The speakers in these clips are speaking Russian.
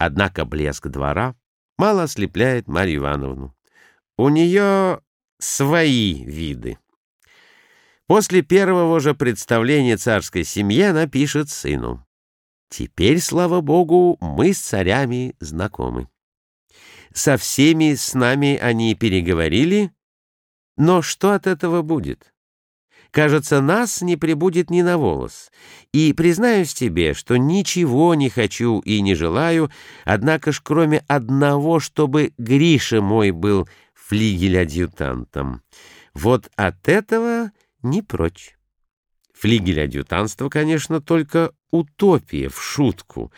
Однако блеск двора мало ослепляет Марью Ивановну. У нее свои виды. После первого же представления царской семьи она пишет сыну. «Теперь, слава богу, мы с царями знакомы. Со всеми с нами они переговорили, но что от этого будет? Кажется, нас не прибудет ни на волос. И признаюсь тебе, что ничего не хочу и не желаю, однако ж кроме одного, чтобы Гриша мой был флигель-адъютантом. Вот от этого не прочь. Флигель-адъютантство, конечно, только утопия в шутку.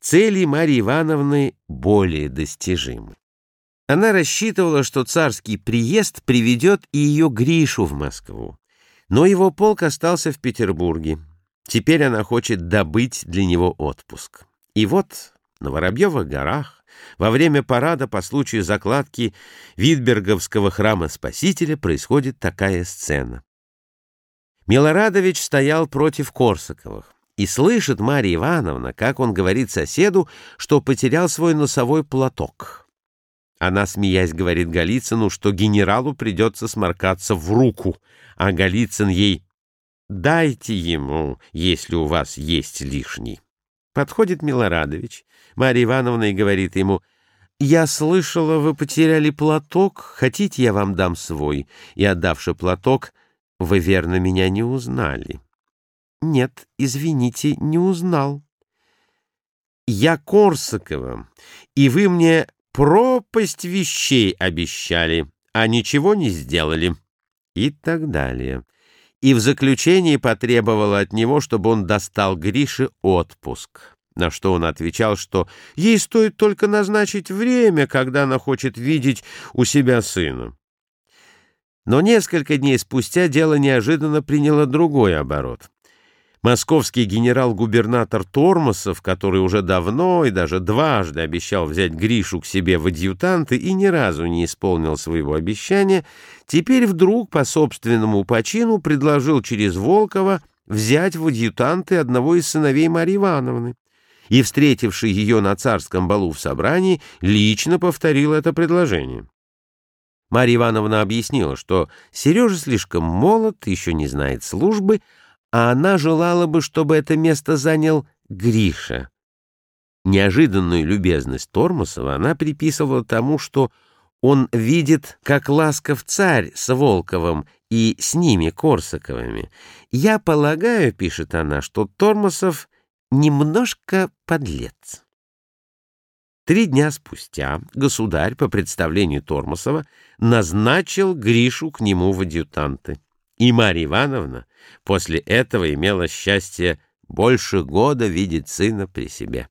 Цели Марьи Ивановны более достижимы. Она рассчитывала, что царский приезд приведет и ее Гришу в Москву. Но его полк остался в Петербурге. Теперь она хочет добыть для него отпуск. И вот на Воробьевых горах во время парада по случаю закладки Витберговского храма Спасителя происходит такая сцена. Милорадович стоял против Корсаковых, и слышит Марья Ивановна, как он говорит соседу, что потерял свой носовой платок. Она, смеясь, говорит Голицыну, что генералу придется сморкаться в руку, а Голицын ей «дайте ему, если у вас есть лишний». Подходит Милорадович, Марья Ивановна и говорит ему «Я слышала, вы потеряли платок, хотите, я вам дам свой?» И, отдавши платок, «Вы, верно, меня не узнали». «Нет, извините, не узнал». «Я Корсакова, и вы мне пропасть вещей обещали, а ничего не сделали» и так далее. И в заключении потребовала от него, чтобы он достал Грише отпуск, на что он отвечал, что ей стоит только назначить время, когда она хочет видеть у себя сына. Но несколько дней спустя дело неожиданно приняло другой оборот. Московский генерал-губернатор Тормосов, который уже давно и даже дважды обещал взять Гришу к себе в адъютанты и ни разу не исполнил своего обещания, теперь вдруг по собственному почину предложил через Волкова взять в адъютанты одного из сыновей Марьи Ивановны. И, встретивший ее на царском балу в собрании, лично повторил это предложение. Марья Ивановна объяснила, что Сережа слишком молод, еще не знает службы, а она желала бы, чтобы это место занял Гриша. Неожиданную любезность Тормосова она приписывала тому, что он видит, как ласков царь с Волковым и с ними, Корсаковыми. «Я полагаю, — пишет она, — что Тормосов немножко подлец». Три дня спустя государь, по представлению Тормосова, назначил Гришу к нему в адъютанты. И Марья Ивановна после этого имела счастье больше года видеть сына при себе.